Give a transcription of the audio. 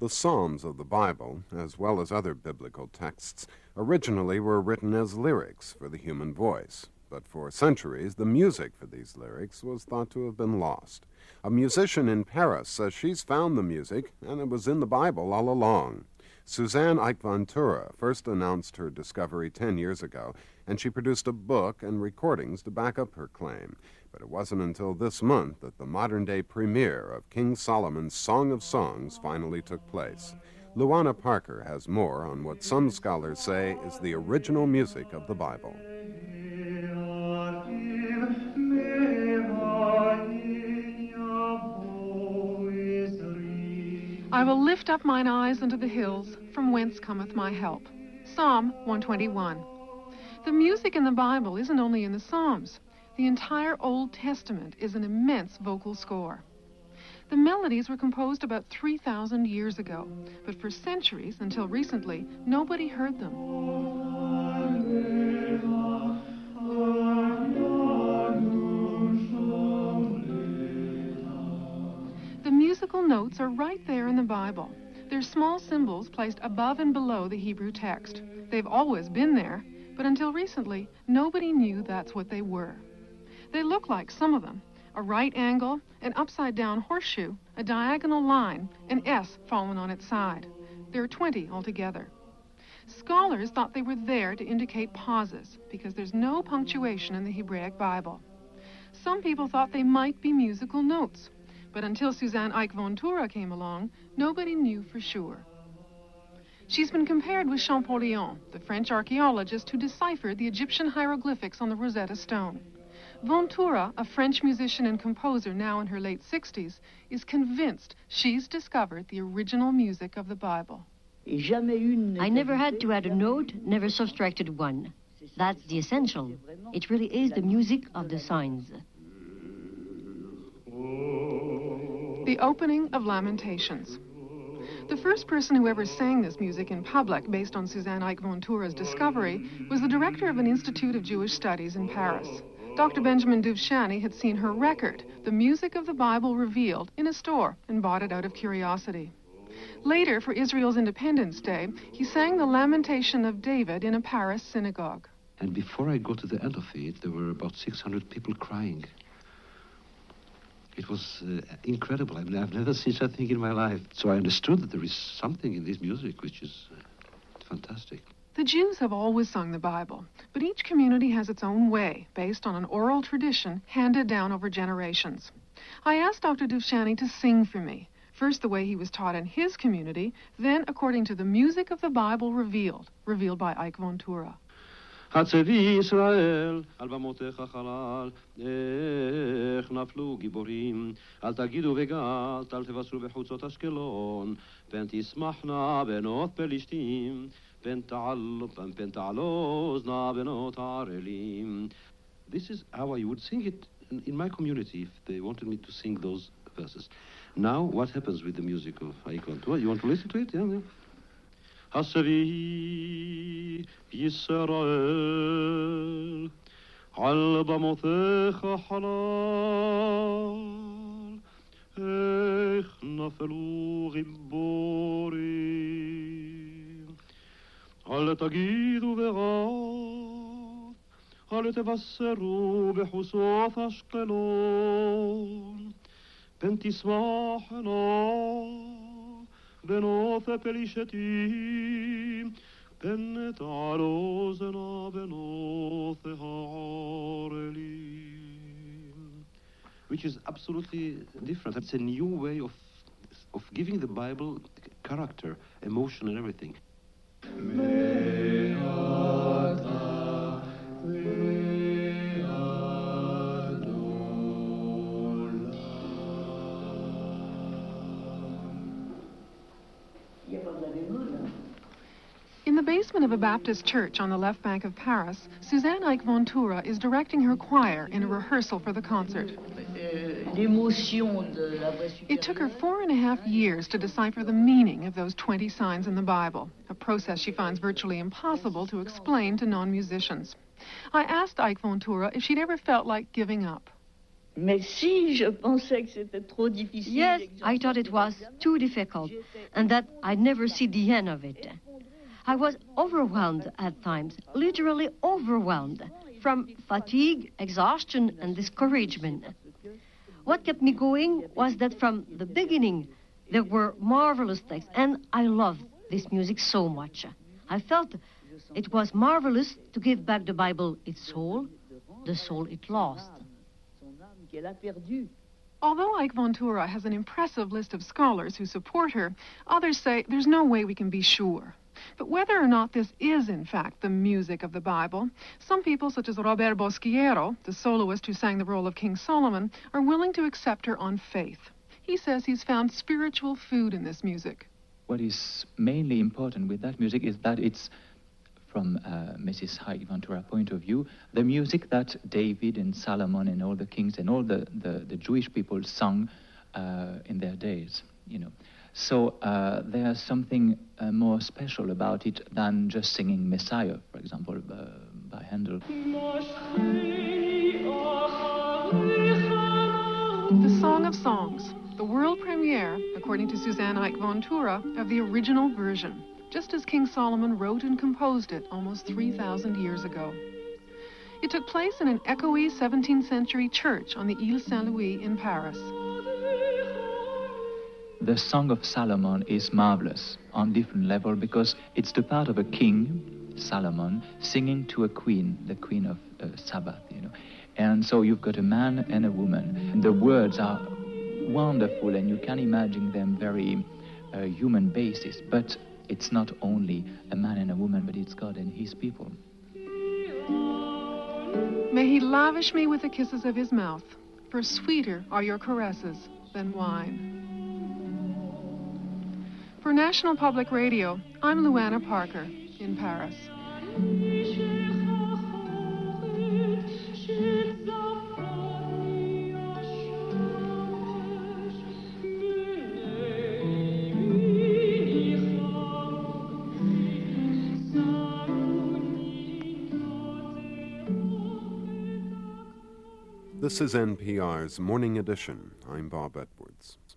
The Psalms of the Bible, as well as other biblical texts, originally were written as lyrics for the human voice, but for centuries the music for these lyrics was thought to have been lost. A musician in Paris says she's found the music and it was in the Bible all along. Suzanne Haïk-Vantoura first announced her discovery 10 years ago, and she produced a book and recordings to back up her claim. But it wasn't until this month that the modern day premiere of King Solomon's Song of Songs finally took place. Luana Parker has more on what some scholars say is the original music of the Bible. I will lift up mine eyes unto the hills, from whence cometh my help. Psalm 121. The music in the Bible isn't only in the Psalms. The entire Old Testament is an immense vocal score. The melodies were composed about 3,000 years ago, but for centuries, until recently, nobody heard them. The musical notes are right there in the Bible. They're small symbols placed above and below the Hebrew text. They've always been there, but until recently, nobody knew that's what they were. They look like some of them a right angle, an upside down horseshoe, a diagonal line, an S fallen on its side. There are 20 altogether. Scholars thought they were there to indicate pauses because there's no punctuation in the Hebraic Bible. Some people thought they might be musical notes, but until Suzanne Haïk-Vantoura came along, nobody knew for sure. She's been compared with Champollion, the French archaeologist who deciphered the Egyptian hieroglyphics on the Rosetta Stone. Vantoura, a French musician and composer now in her late 60s, is convinced she's discovered the original music of the Bible. I never had to add a note, never subtracted one. That's the essential. It really is the music of the signs. The opening of Lamentations. The first person who ever sang this music in public, based on Suzanne Haïk-Vantoura's discovery, was the director of an Institute of Jewish Studies in Paris. Dr. Benjamin Duvshani had seen her record, The Music of the Bible Revealed, in a store and bought it out of curiosity. Later, for Israel's Independence Day, he sang the Lamentation of David in a Paris synagogue. And before I got to the end of it, there were about 600 people crying. It was uh, incredible. I've, I've, never seen such a thing in my life. So I understood that there is something in this music which is uh, fantastic. The Jews have always sung the Bible, but each community has its own way, based on an oral tradition handed down over generations. I asked Dr. Duvshani to sing for me, first the way he was taught in his community, then according to the music of the Bible revealed, revealed by Haïk-Vantoura. הצבי ישראל, על במותיך חלל, איך נפלו גיבורים. אל תגידו וגת, אל תבשרו בחוצות אשקלון, פן תשמחנה בנות פלישתים, פן תעלוזנה בנות ערלים. This is how I would sing it in, in my community if they wanted me to sing those verses. Now, what happens with the music of Aikon? You want to listen to it? Yeah, yeah. حسري بيسرائيل على ضمثيخ حلال. إخ نفلو غبوري هل تجيد بغاد هل تفسروا بحصوف أشقلون؟ بنتي سماحنا Which is absolutely different. It's a new way of, of giving the Bible character, emotion, and everything. The basement of a Baptist church on the left bank of Paris, Suzanne Haïk-Vantoura is directing her choir in a rehearsal for the concert. It took her four and a half years to decipher the meaning of those 20 signs in the Bible, a process she finds virtually impossible to explain to non musicians. I asked Haïk-Vantoura if she'd ever felt like giving up. Yes, I thought it was too difficult and that I'd never see the end of it. I was overwhelmed at times, literally overwhelmed, from fatigue, exhaustion, and discouragement. What kept me going was that from the beginning there were marvelous texts, and I loved this music so much. I felt it was marvelous to give back the Bible its soul, the soul it lost. Although Haïk-Vantoura has an impressive list of scholars who support her, others say there's no way we can be sure. But whether or not this is, in fact, the music of the Bible, some people, such as Robert Bosquiero, the soloist who sang the role of King Solomon, are willing to accept her on faith. He says he's found spiritual food in this music. What is mainly important with that music is that it's, from uh, Mrs. Tura point of view, the music that David and Solomon and all the kings and all the, the, the Jewish people sung uh, in their days, you know. So uh, there's something uh, more special about it than just singing Messiah, for example, uh, by Handel. The Song of Songs, the world premiere, according to Suzanne Haïk-Vantoura, of the original version, just as King Solomon wrote and composed it almost 3,000 years ago. It took place in an echoey 17th century church on the Ile Saint Louis in Paris the Song of Solomon is marvelous on different level because it's the part of a king, Solomon, singing to a queen, the queen of uh, Sabbath, you know. And so you've got a man and a woman. And the words are wonderful and you can imagine them very uh, human basis. But it's not only a man and a woman, but it's God and his people. May he lavish me with the kisses of his mouth, for sweeter are your caresses than wine. For National Public Radio, I'm Luana Parker in Paris. This is NPR's Morning Edition. I'm Bob Edwards.